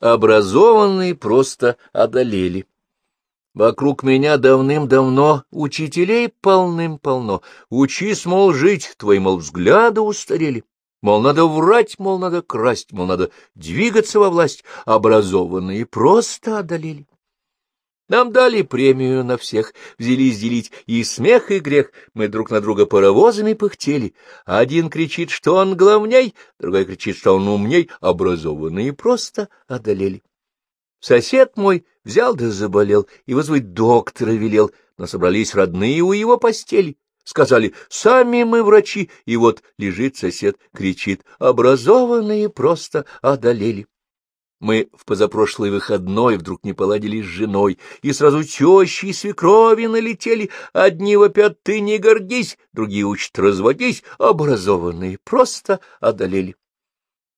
Образованные просто одолели. Вокруг меня давным-давно учителей полным-полно. Учись, мол, жить, твои, мол, взгляды устарели. Мол, надо врать, мол, надо красть, мол, надо двигаться во власть. Образованные просто одолели. Нам дали премию на всех, взялись делить и смех, и грех. Мы друг на друга паровозами пыхтели. Один кричит, что он главней, другой кричит, что он умней. Образованные просто одолели. Сосед мой взял да заболел и вызвать доктора велел, но собрались родные у его постели. Сказали, сами мы врачи, и вот лежит сосед, кричит, образованные просто одолели. Мы в позапрошлый выходной вдруг не поладили с женой, и сразу тещи и свекрови налетели. Одни вопят «ты не гордись», другие учат «разводись», образованные просто одолели.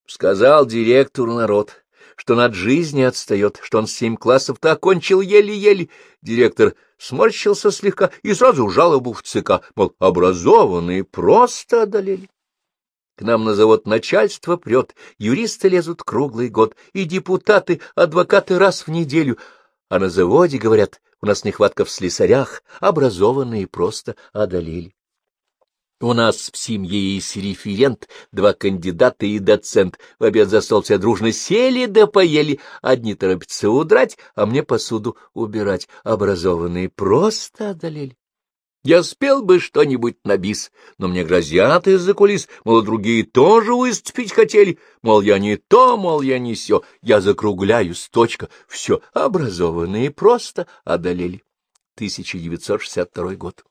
Сказал директор народ, что над жизнью отстает, что он семь классов-то окончил еле-еле. Директор сморщился слегка и сразу жалобу в ЦК, мол, образованные просто одолели. К нам на завод начальство прет, юристы лезут круглый год, и депутаты, адвокаты раз в неделю. А на заводе, говорят, у нас нехватка в слесарях, образованные просто одолели. У нас в семье есть референт, два кандидата и доцент. В обед за стол все дружно сели да поели. Одни торопятся удрать, а мне посуду убирать. Образованные просто одолели. Я спел бы что-нибудь на бис, но мне грозят из-за кулис, мол, другие тоже выступить хотели, мол, я не то, мол, я не сё, я закругляюсь, точка, все, образованные просто одолели. 1962 год.